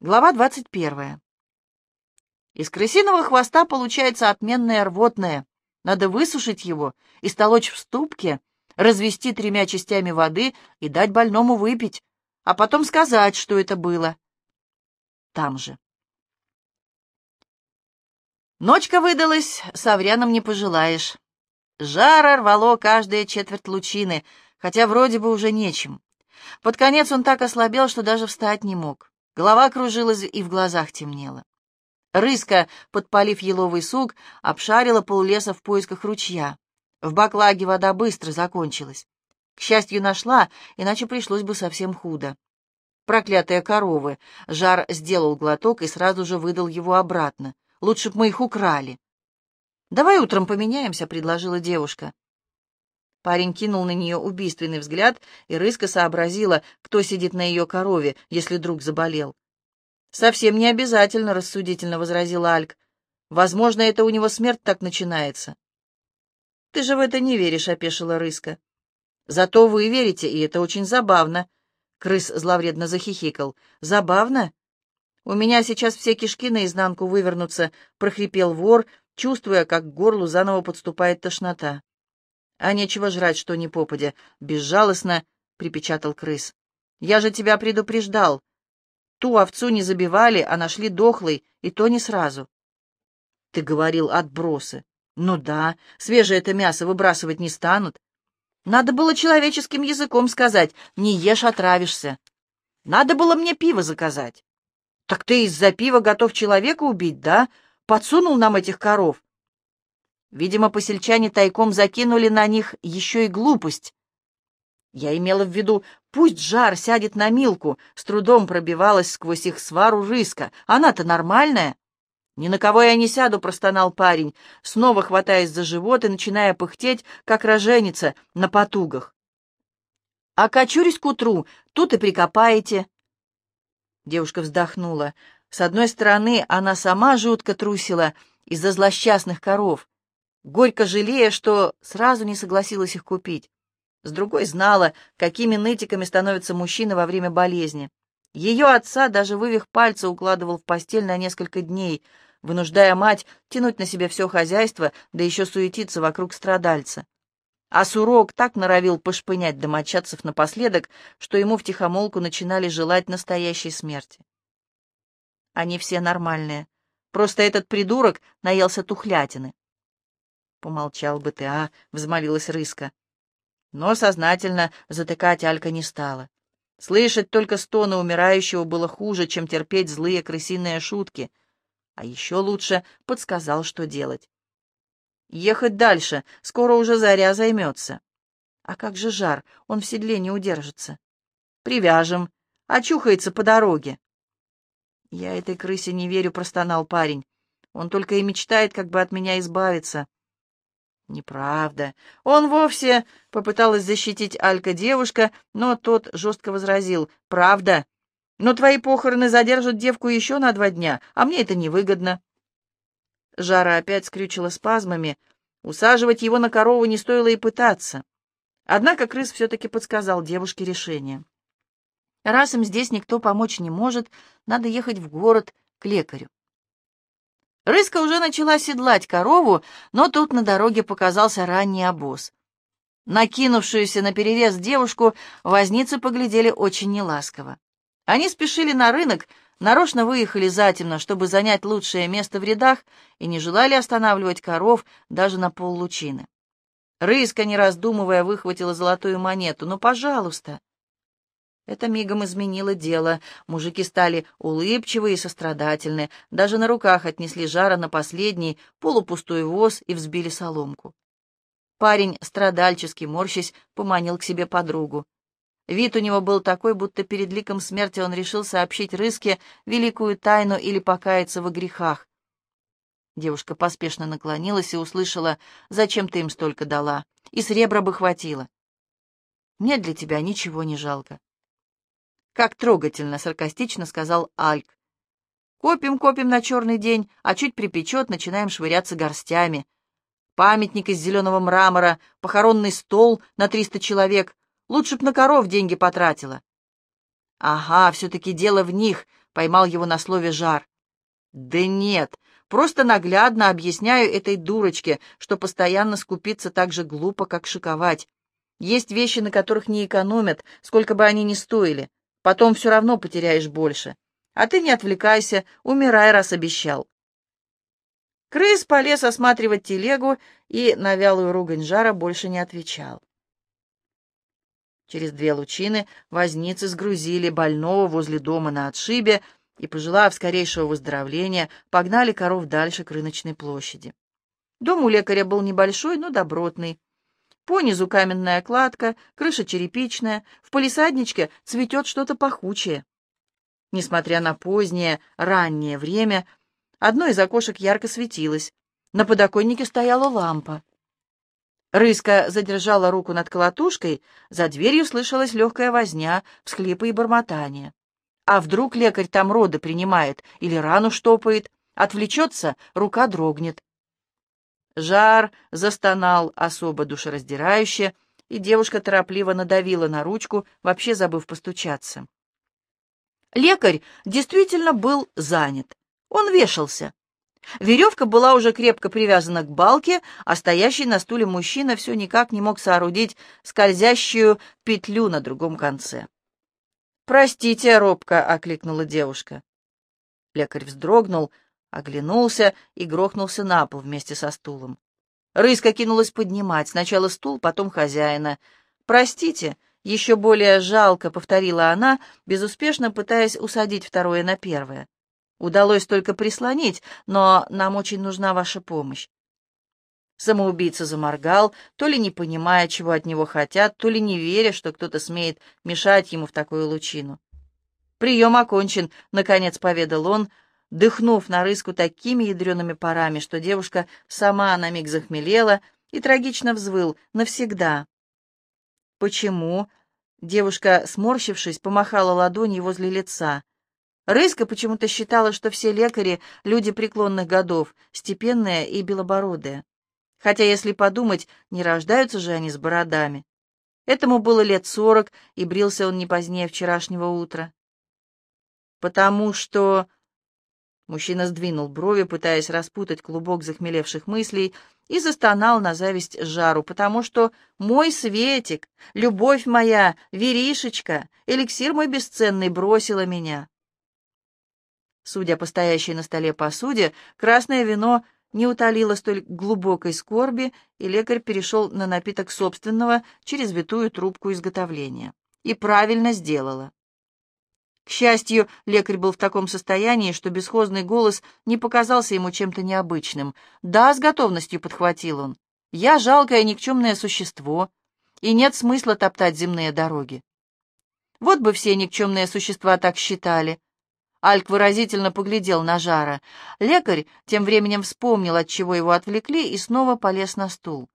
Глава 21. Из крысиного хвоста получается отменное рвотное. Надо высушить его и столочь в ступке, развести тремя частями воды и дать больному выпить, а потом сказать, что это было. Там же. Ночка выдалась, совряном не пожелаешь. Жара рвало каждая четверть лучины, хотя вроде бы уже нечем. Под конец он так ослабел, что даже встать не мог. Голова кружилась и в глазах темнело. Рыска, подпалив еловый сук, обшарила поллеса в поисках ручья. В баклаге вода быстро закончилась. К счастью, нашла, иначе пришлось бы совсем худо. Проклятые коровы! Жар сделал глоток и сразу же выдал его обратно. Лучше б мы их украли. «Давай утром поменяемся», — предложила девушка. Парень кинул на нее убийственный взгляд, и Рыска сообразила, кто сидит на ее корове, если друг заболел. «Совсем не обязательно», — рассудительно возразил Альк. «Возможно, это у него смерть так начинается». «Ты же в это не веришь», — опешила Рыска. «Зато вы верите, и это очень забавно», — крыс зловредно захихикал. «Забавно? У меня сейчас все кишки наизнанку вывернутся», — прохрипел вор, чувствуя, как к горлу заново подступает тошнота. А нечего жрать, что ни попадя. Безжалостно припечатал крыс. Я же тебя предупреждал. Ту овцу не забивали, а нашли дохлой, и то не сразу. Ты говорил отбросы. Ну да, свежее это мясо выбрасывать не станут. Надо было человеческим языком сказать, не ешь, отравишься. Надо было мне пиво заказать. Так ты из-за пива готов человека убить, да? Подсунул нам этих коров. Видимо, посельчане тайком закинули на них еще и глупость. Я имела в виду, пусть жар сядет на Милку, с трудом пробивалась сквозь их свару рыска. Она-то нормальная. «Ни на кого я не сяду», — простонал парень, снова хватаясь за живот и начиная пыхтеть, как роженица на потугах. «А кочурюсь к утру, тут и прикопаете». Девушка вздохнула. С одной стороны, она сама жутко трусила из-за злосчастных коров, горько жалея, что сразу не согласилась их купить. С другой знала, какими нытиками становятся мужчины во время болезни. Ее отца даже вывих пальца укладывал в постель на несколько дней, вынуждая мать тянуть на себя все хозяйство, да еще суетиться вокруг страдальца. А Сурок так норовил пошпынять домочадцев напоследок, что ему втихомолку начинали желать настоящей смерти. Они все нормальные. Просто этот придурок наелся тухлятины. «Помолчал бы ты, а!» — взмолилась Рыска. Но сознательно затыкать Алька не стала. Слышать только стоны умирающего было хуже, чем терпеть злые крысиные шутки. А еще лучше подсказал, что делать. Ехать дальше, скоро уже заря займется. А как же жар, он в седле не удержится. Привяжем, очухается по дороге. Я этой крысе не верю, простонал парень. Он только и мечтает, как бы от меня избавиться. Неправда. Он вовсе попыталась защитить Алька девушка, но тот жестко возразил. Правда. Но твои похороны задержат девку еще на два дня, а мне это невыгодно. Жара опять скрючила спазмами. Усаживать его на корову не стоило и пытаться. Однако крыс все-таки подсказал девушке решение. Раз им здесь никто помочь не может, надо ехать в город к лекарю. Рыска уже начала седлать корову, но тут на дороге показался ранний обоз. Накинувшуюся на перерез девушку возницы поглядели очень неласково. Они спешили на рынок, нарочно выехали затемно, чтобы занять лучшее место в рядах, и не желали останавливать коров даже на поллучины. Рыска, не раздумывая, выхватила золотую монету. «Ну, пожалуйста!» Это мигом изменило дело. Мужики стали улыбчивые и сострадательны, даже на руках отнесли жара на последний полупустой воз и взбили соломку. Парень, страдальчески морщись, поманил к себе подругу. Вид у него был такой, будто перед ликом смерти он решил сообщить Рыске великую тайну или покаяться во грехах. Девушка поспешно наклонилась и услышала, «Зачем ты им столько дала? И сребра бы хватило». «Мне для тебя ничего не жалко». «Как трогательно!» — саркастично сказал Альк. «Копим, копим на черный день, а чуть припечет, начинаем швыряться горстями. Памятник из зеленого мрамора, похоронный стол на триста человек. Лучше б на коров деньги потратила». «Ага, все-таки дело в них», — поймал его на слове «жар». «Да нет, просто наглядно объясняю этой дурочке, что постоянно скупиться так же глупо, как шиковать. Есть вещи, на которых не экономят, сколько бы они ни стоили. Потом все равно потеряешь больше. А ты не отвлекайся, умирай, раз обещал». Крыс полез осматривать телегу и на вялую ругань жара больше не отвечал. Через две лучины возницы сгрузили больного возле дома на отшибе и, пожелав скорейшего выздоровления, погнали коров дальше к рыночной площади. Дом у лекаря был небольшой, но добротный. По низу каменная кладка, крыша черепичная, в полисадничке цветет что-то пахучее. Несмотря на позднее, раннее время, одно из окошек ярко светилось. На подоконнике стояла лампа. Рыска задержала руку над колотушкой, за дверью слышалась легкая возня, всхлипы и бормотание. А вдруг лекарь там роды принимает или рану штопает, отвлечется, рука дрогнет. Жар застонал особо душераздирающе, и девушка торопливо надавила на ручку, вообще забыв постучаться. Лекарь действительно был занят. Он вешался. Веревка была уже крепко привязана к балке, а стоящий на стуле мужчина все никак не мог соорудить скользящую петлю на другом конце. «Простите, робко!» — окликнула девушка. Лекарь вздрогнул, оглянулся и грохнулся на пол вместе со стулом. Рыска кинулась поднимать, сначала стул, потом хозяина. «Простите!» — еще более жалко повторила она, безуспешно пытаясь усадить второе на первое. Удалось только прислонить, но нам очень нужна ваша помощь. Самоубийца заморгал, то ли не понимая, чего от него хотят, то ли не веря, что кто-то смеет мешать ему в такую лучину. «Прием окончен», — наконец поведал он, дыхнув на рыску такими ядреными парами, что девушка сама на миг захмелела и трагично взвыл навсегда. «Почему?» — девушка, сморщившись, помахала ладонью возле лица. Рыска почему-то считала, что все лекари — люди преклонных годов, степенные и белобородые. Хотя, если подумать, не рождаются же они с бородами. Этому было лет сорок, и брился он не позднее вчерашнего утра. Потому что... Мужчина сдвинул брови, пытаясь распутать клубок захмелевших мыслей, и застонал на зависть жару, потому что мой Светик, любовь моя, Веришечка, эликсир мой бесценный бросила меня. Судя по стоящей на столе посуде, красное вино не утолило столь глубокой скорби, и лекарь перешел на напиток собственного через витую трубку изготовления. И правильно сделала. К счастью, лекарь был в таком состоянии, что бесхозный голос не показался ему чем-то необычным. «Да», — с готовностью подхватил он, — «я жалкое никчемное существо, и нет смысла топтать земные дороги». Вот бы все никчемные существа так считали. Альк выразительно поглядел на Жара. Лекарь тем временем вспомнил, от чего его отвлекли, и снова полез на стул.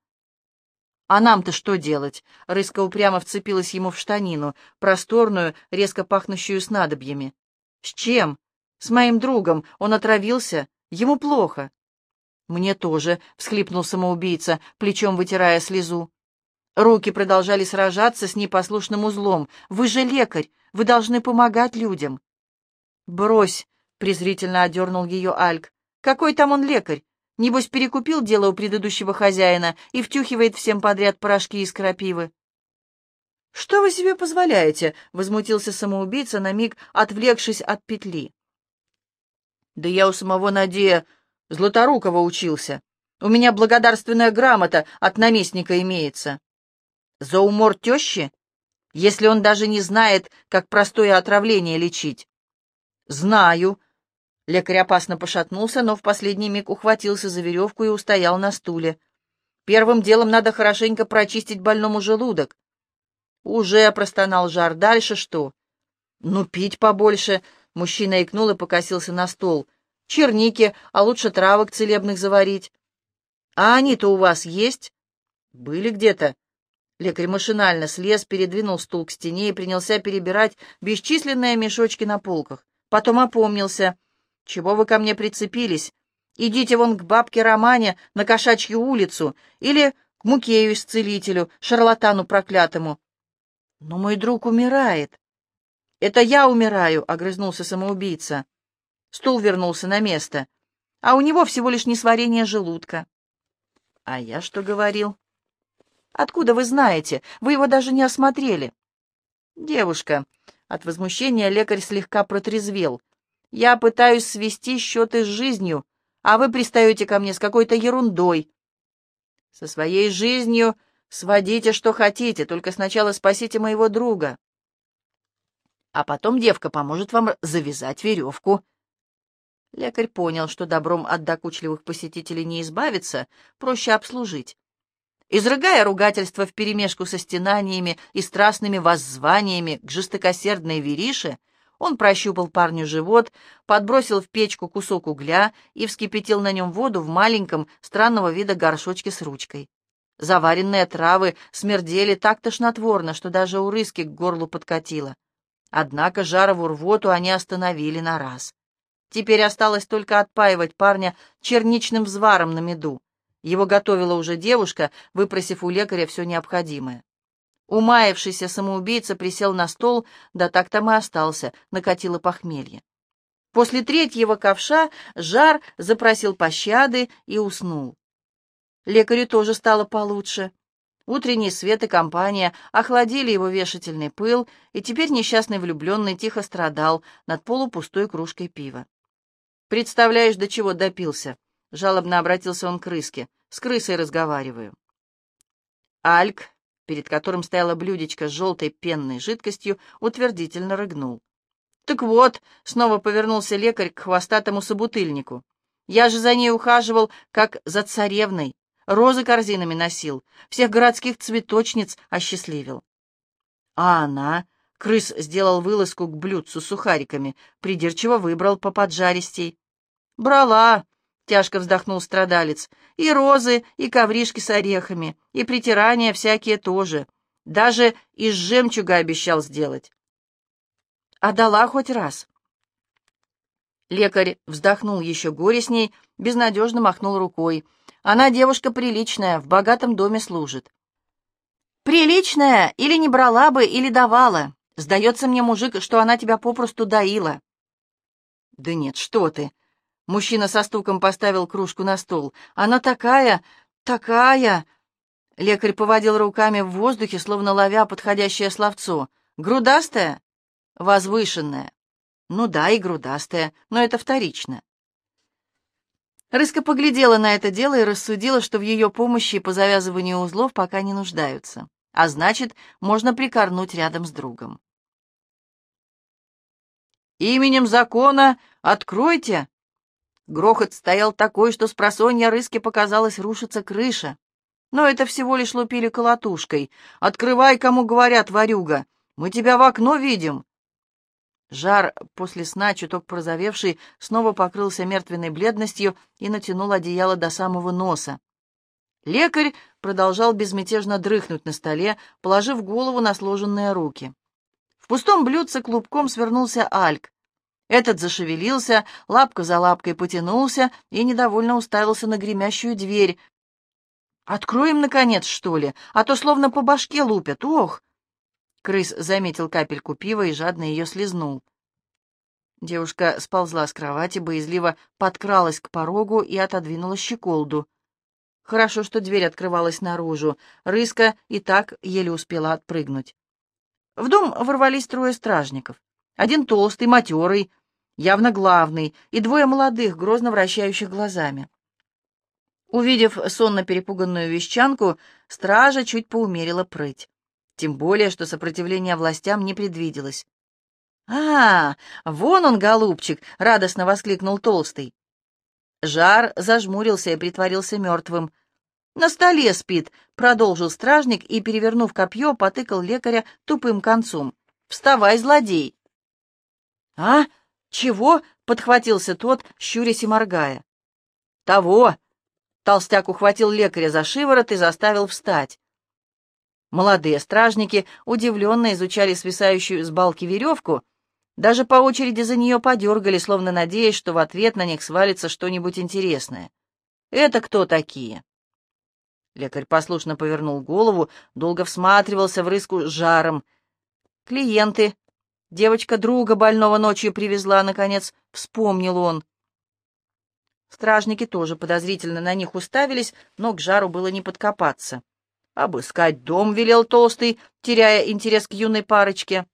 «А нам-то что делать?» Рыска упрямо вцепилась ему в штанину, просторную, резко пахнущую снадобьями. «С чем?» «С моим другом. Он отравился. Ему плохо». «Мне тоже», — всхлипнул самоубийца, плечом вытирая слезу. Руки продолжали сражаться с непослушным узлом. «Вы же лекарь. Вы должны помогать людям». «Брось!» — презрительно одернул ее Альк. «Какой там он лекарь? Небось, перекупил дело у предыдущего хозяина и втюхивает всем подряд порошки из крапивы». «Что вы себе позволяете?» — возмутился самоубийца, на миг отвлекшись от петли. «Да я у самого Надея Златорукова учился. У меня благодарственная грамота от наместника имеется. За умор тещи? Если он даже не знает, как простое отравление лечить. «Знаю». Лекарь опасно пошатнулся, но в последний миг ухватился за веревку и устоял на стуле. «Первым делом надо хорошенько прочистить больному желудок». «Уже», — простонал жар, — «дальше что?» «Ну, пить побольше», — мужчина икнул и покосился на стол. «Черники, а лучше травок целебных заварить». «А они-то у вас есть?» «Были где-то». Лекарь машинально слез, передвинул стул к стене и принялся перебирать бесчисленные мешочки на полках. Потом опомнился. «Чего вы ко мне прицепились? Идите вон к бабке Романе на Кошачью улицу или к Мукею-исцелителю, шарлатану проклятому». «Но мой друг умирает». «Это я умираю», — огрызнулся самоубийца. Стул вернулся на место, а у него всего лишь несварение желудка. «А я что говорил?» «Откуда вы знаете? Вы его даже не осмотрели». «Девушка», — от возмущения лекарь слегка протрезвел, «я пытаюсь свести счеты с жизнью, а вы пристаете ко мне с какой-то ерундой». «Со своей жизнью сводите, что хотите, только сначала спасите моего друга» а потом девка поможет вам завязать веревку. Лекарь понял, что добром от докучливых посетителей не избавиться, проще обслужить. Изрыгая ругательство вперемешку со стенаниями и страстными воззваниями к жестокосердной верише, он прощупал парню живот, подбросил в печку кусок угля и вскипятил на нем воду в маленьком, странного вида горшочке с ручкой. Заваренные травы смердели так тошнотворно, что даже у рыски к горлу подкатило. Однако жарову рвоту они остановили на раз. Теперь осталось только отпаивать парня черничным взваром на меду. Его готовила уже девушка, выпросив у лекаря все необходимое. Умаявшийся самоубийца присел на стол, да так там и остался, накатило похмелье. После третьего ковша жар запросил пощады и уснул. Лекарю тоже стало получше. Утренний свет и компания охладили его вешательный пыл, и теперь несчастный влюбленный тихо страдал над полупустой кружкой пива. «Представляешь, до чего допился?» — жалобно обратился он к рыске. «С крысой разговариваю». Альк, перед которым стояла блюдечко с желтой пенной жидкостью, утвердительно рыгнул. «Так вот», — снова повернулся лекарь к хвостатому собутыльнику, — «я же за ней ухаживал, как за царевной, розы корзинами носил, всех городских цветочниц осчастливил. А она, крыс сделал вылазку к блюдцу с сухариками, придирчиво выбрал по поджаристей. «Брала!» — тяжко вздохнул страдалец. «И розы, и ковришки с орехами, и притирания всякие тоже. Даже из жемчуга обещал сделать». «А дала хоть раз?» Лекарь вздохнул еще горестней, безнадежно махнул рукой. Она девушка приличная, в богатом доме служит. Приличная или не брала бы, или давала. Сдается мне, мужик, что она тебя попросту доила. Да нет, что ты. Мужчина со стуком поставил кружку на стол. Она такая, такая... Лекарь поводил руками в воздухе, словно ловя подходящее словцо. Грудастая? Возвышенная. Ну да, и грудастая, но это вторично. Рыска поглядела на это дело и рассудила, что в ее помощи по завязыванию узлов пока не нуждаются, а значит, можно прикорнуть рядом с другом. «Именем закона откройте!» Грохот стоял такой, что с просонья рыски показалось рушится крыша. Но это всего лишь лупили колотушкой. «Открывай, кому говорят, ворюга! Мы тебя в окно видим!» Жар, после сна, чуток прозовевший, снова покрылся мертвенной бледностью и натянул одеяло до самого носа. Лекарь продолжал безмятежно дрыхнуть на столе, положив голову на сложенные руки. В пустом блюдце клубком свернулся Альк. Этот зашевелился, лапка за лапкой потянулся и недовольно уставился на гремящую дверь. «Откроем, наконец, что ли? А то словно по башке лупят. Ох!» Крыс заметил капельку пива и жадно ее слезнул. Девушка сползла с кровати, боязливо подкралась к порогу и отодвинула щеколду. Хорошо, что дверь открывалась наружу. Рыска и так еле успела отпрыгнуть. В дом ворвались трое стражников. Один толстый, матерый, явно главный, и двое молодых, грозно вращающих глазами. Увидев сонно перепуганную вещанку, стража чуть поумерила прыть. Тем более, что сопротивления властям не предвиделось. «А, вон он, голубчик!» — радостно воскликнул Толстый. Жар зажмурился и притворился мертвым. «На столе спит», — продолжил стражник и, перевернув копье, потыкал лекаря тупым концом. «Вставай, злодей!» «А? Чего?» — подхватился тот, щурясь и моргая. «Того!» — толстяк ухватил лекаря за шиворот и заставил встать. Молодые стражники удивленно изучали свисающую с балки веревку, даже по очереди за нее подергали, словно надеясь, что в ответ на них свалится что-нибудь интересное. «Это кто такие?» Лекарь послушно повернул голову, долго всматривался в рыску с жаром. «Клиенты. Девочка друга больного ночью привезла, наконец, вспомнил он. Стражники тоже подозрительно на них уставились, но к жару было не подкопаться. «Обыскать дом», — велел Толстый, теряя интерес к юной парочке.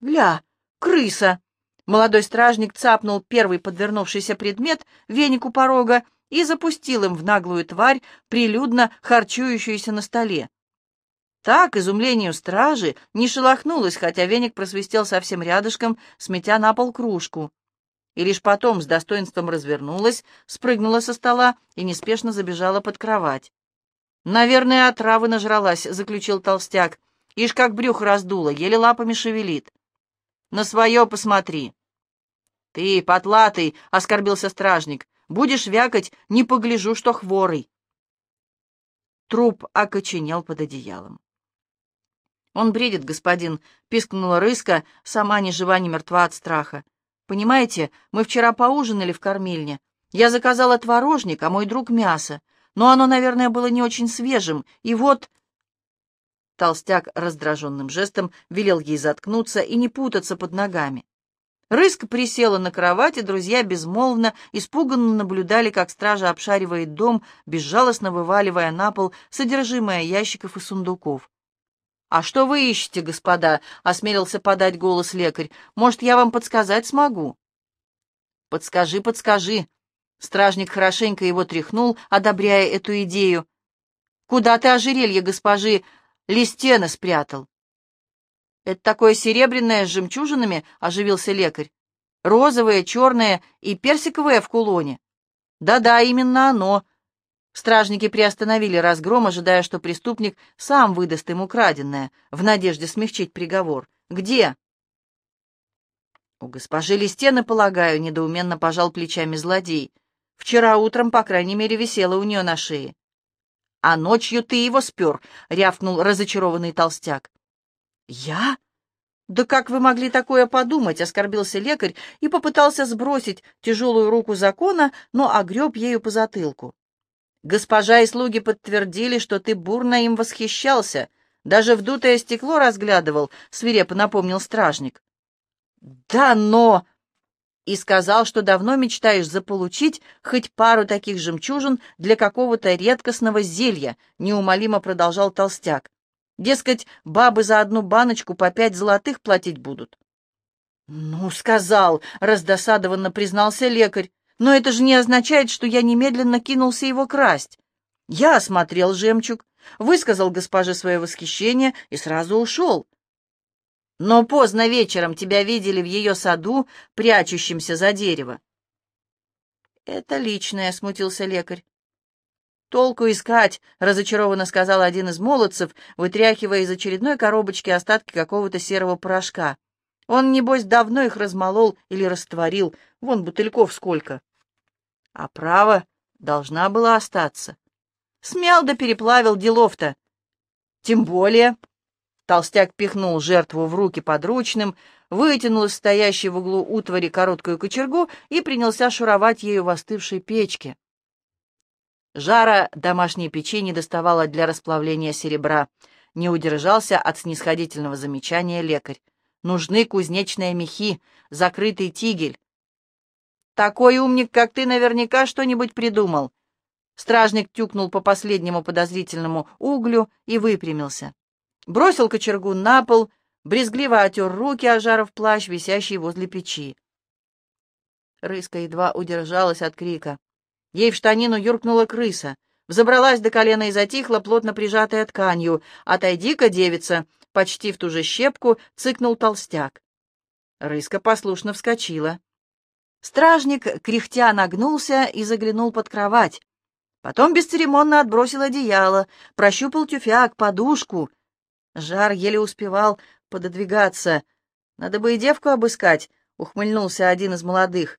«Гля, крыса!» Молодой стражник цапнул первый подвернувшийся предмет, веник у порога, и запустил им в наглую тварь, прилюдно харчующуюся на столе. Так, изумлению стражи, не шелохнулась, хотя веник просвистел совсем рядышком, сметя на пол кружку и лишь потом с достоинством развернулась, спрыгнула со стола и неспешно забежала под кровать. «Наверное, отравы нажралась», — заключил толстяк. «Ишь, как брюх раздуло, еле лапами шевелит». «На свое посмотри». «Ты, потлатый», — оскорбился стражник, — «будешь вякать, не погляжу, что хворый». Труп окоченел под одеялом. «Он бредит, господин», — пискнула рыска, сама ни жива, ни мертва от страха. Понимаете, мы вчера поужинали в кормильне. Я заказала творожник, а мой друг мясо. Но оно, наверное, было не очень свежим. И вот...» Толстяк раздраженным жестом велел ей заткнуться и не путаться под ногами. Рыска присела на кровать, и друзья безмолвно, испуганно наблюдали, как стража обшаривает дом, безжалостно вываливая на пол содержимое ящиков и сундуков. «А что вы ищете, господа?» — осмелился подать голос лекарь. «Может, я вам подсказать смогу?» «Подскажи, подскажи!» Стражник хорошенько его тряхнул, одобряя эту идею. «Куда ты ожерелье госпожи Листена спрятал?» «Это такое серебряное с жемчужинами?» — оживился лекарь. «Розовое, черное и персиковое в кулоне». «Да-да, именно оно. Стражники приостановили разгром, ожидая, что преступник сам выдаст им украденное, в надежде смягчить приговор. «Где?» «У госпожи Листены, полагаю», — недоуменно пожал плечами злодей. «Вчера утром, по крайней мере, висела у нее на шее». «А ночью ты его спер», — рявкнул разочарованный толстяк. «Я?» «Да как вы могли такое подумать?» — оскорбился лекарь и попытался сбросить тяжелую руку закона, но огреб ею по затылку. Госпожа и слуги подтвердили, что ты бурно им восхищался, даже вдутое стекло разглядывал, — свирепо напомнил стражник. Да, но... И сказал, что давно мечтаешь заполучить хоть пару таких жемчужин для какого-то редкостного зелья, — неумолимо продолжал толстяк. Дескать, бабы за одну баночку по пять золотых платить будут. «Ну, сказал», — раздосадованно признался лекарь. Но это же не означает, что я немедленно кинулся его красть. Я осмотрел жемчуг, высказал госпоже свое восхищение и сразу ушел. Но поздно вечером тебя видели в ее саду, прячущимся за дерево. «Это личное», — смутился лекарь. «Толку искать», — разочарованно сказал один из молодцев, вытряхивая из очередной коробочки остатки какого-то серого порошка. «Он, небось, давно их размолол или растворил, Вон бутыльков сколько. А право должна была остаться. Смял да переплавил делов-то. Тем более... Толстяк пихнул жертву в руки подручным, вытянул из стоящей в углу утвари короткую кочергу и принялся шуровать ею в остывшей печке. Жара домашней печи не доставала для расплавления серебра. Не удержался от снисходительного замечания лекарь. Нужны кузнечные мехи, закрытый тигель, такой умник, как ты, наверняка что-нибудь придумал. Стражник тюкнул по последнему подозрительному углю и выпрямился. Бросил кочергу на пол, брезгливо отер руки, ожаров плащ, висящий возле печи. Рыска едва удержалась от крика. Ей в штанину юркнула крыса. Взобралась до колена и затихла, плотно прижатая тканью. «Отойди-ка, девица!» Почти в ту же щепку цыкнул толстяк. Рыска послушно вскочила. Стражник, кряхтя, нагнулся и заглянул под кровать. Потом бесцеремонно отбросил одеяло, прощупал тюфяк, подушку. Жар еле успевал пододвигаться. «Надо бы и девку обыскать», — ухмыльнулся один из молодых.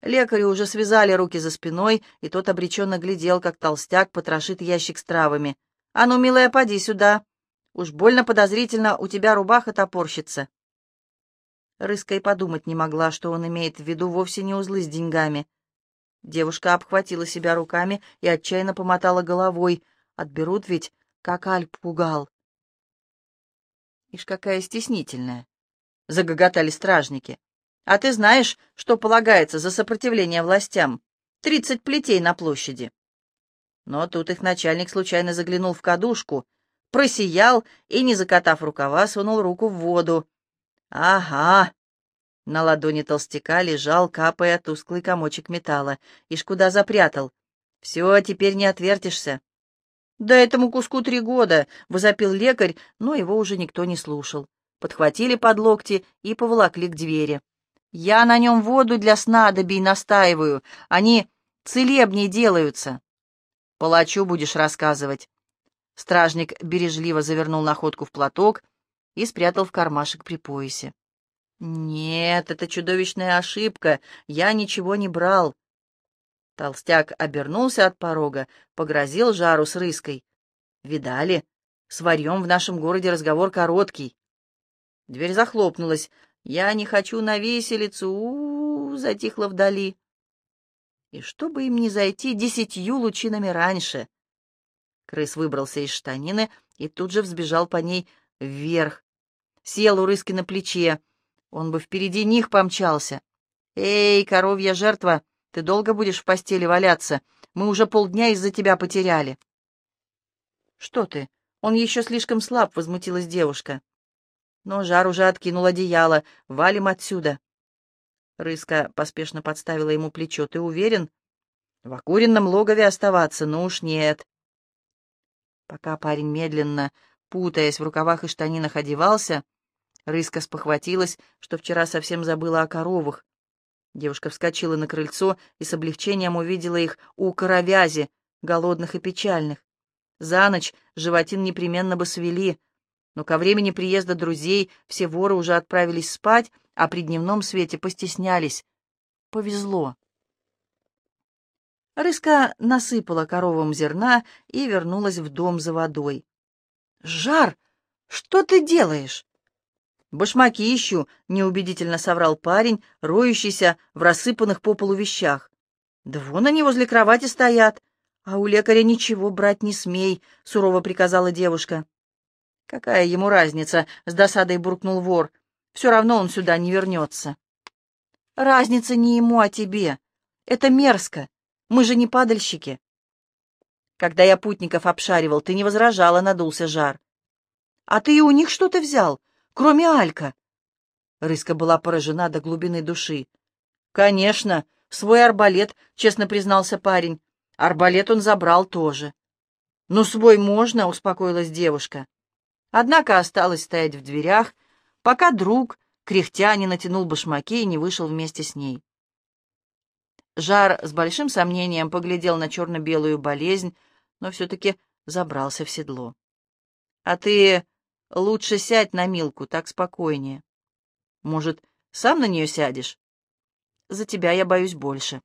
Лекари уже связали руки за спиной, и тот обреченно глядел, как толстяк потрошит ящик с травами. «А ну, милая, поди сюда. Уж больно подозрительно у тебя рубаха топорщится». Рыска и подумать не могла, что он имеет в виду вовсе не узлы с деньгами. Девушка обхватила себя руками и отчаянно помотала головой. Отберут ведь, как Альп пугал. Ишь, какая стеснительная. — загоготали стражники. «А ты знаешь, что полагается за сопротивление властям? Тридцать плетей на площади». Но тут их начальник случайно заглянул в кадушку, просиял и, не закатав рукава, сунул руку в воду. «Ага!» На ладони толстяка лежал, капая тусклый комочек металла. Ишь куда запрятал. «Все, теперь не отвертишься». «Да этому куску три года!» — возопил лекарь, но его уже никто не слушал подхватили под локти и поволокли к двери. «Я на нем воду для снадобий настаиваю, они целебней делаются». «Палачу будешь рассказывать». Стражник бережливо завернул находку в платок и спрятал в кармашек при поясе. «Нет, это чудовищная ошибка, я ничего не брал». Толстяк обернулся от порога, погрозил жару с рыской. «Видали? С варьем в нашем городе разговор короткий. Дверь захлопнулась. «Я не хочу на виселицу!» у, -у, -у затихло вдали. И чтобы им не зайти десятью лучинами раньше. Крыс выбрался из штанины и тут же взбежал по ней вверх. Сел у рыски на плече. Он бы впереди них помчался. «Эй, коровья жертва, ты долго будешь в постели валяться? Мы уже полдня из-за тебя потеряли». «Что ты? Он еще слишком слаб», — возмутилась девушка. Но жар уже откинул одеяло. Валим отсюда. Рыска поспешно подставила ему плечо. Ты уверен? В окуренном логове оставаться? Ну уж нет. Пока парень медленно, путаясь в рукавах и штанинах, одевался, Рыска спохватилась, что вчера совсем забыла о коровах. Девушка вскочила на крыльцо и с облегчением увидела их у коровязи, голодных и печальных. За ночь животин непременно бы свели, но ко времени приезда друзей все воры уже отправились спать, а при дневном свете постеснялись. Повезло. Рыска насыпала коровам зерна и вернулась в дом за водой. «Жар! Что ты делаешь?» «Башмаки ищу», — неубедительно соврал парень, роющийся в рассыпанных по полу вещах. «Да вон они возле кровати стоят. А у лекаря ничего брать не смей», — сурово приказала девушка. «Какая ему разница?» — с досадой буркнул вор. «Все равно он сюда не вернется». «Разница не ему, а тебе. Это мерзко. Мы же не падальщики». «Когда я путников обшаривал, ты не возражала», — надулся жар. «А ты и у них что-то взял, кроме Алька?» Рыска была поражена до глубины души. «Конечно, свой арбалет», — честно признался парень. «Арбалет он забрал тоже». «Ну, свой можно», — успокоилась девушка. Однако осталось стоять в дверях, пока друг, кряхтя, не натянул башмаки и не вышел вместе с ней. Жар с большим сомнением поглядел на черно-белую болезнь, но все-таки забрался в седло. «А ты лучше сядь на Милку, так спокойнее. Может, сам на нее сядешь? За тебя я боюсь больше».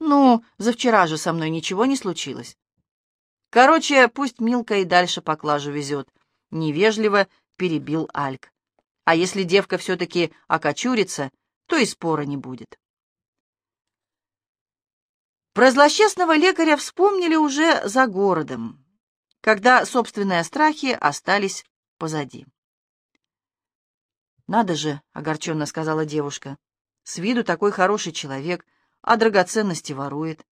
«Ну, за вчера же со мной ничего не случилось». Короче, пусть Милка и дальше поклажу везет. Невежливо перебил Альк. А если девка все-таки окочурится, то и спора не будет. Про злосчастного лекаря вспомнили уже за городом, когда собственные страхи остались позади. «Надо же», — огорченно сказала девушка, — «с виду такой хороший человек, а драгоценности ворует».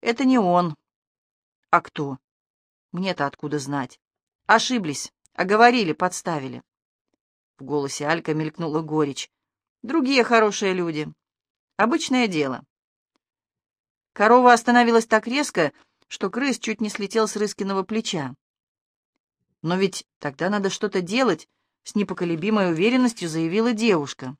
«Это не он», а кто? Мне-то откуда знать? Ошиблись, оговорили, подставили. В голосе Алька мелькнула горечь. Другие хорошие люди. Обычное дело. Корова остановилась так резко, что крыс чуть не слетел с Рыскиного плеча. Но ведь тогда надо что-то делать, с непоколебимой уверенностью заявила девушка.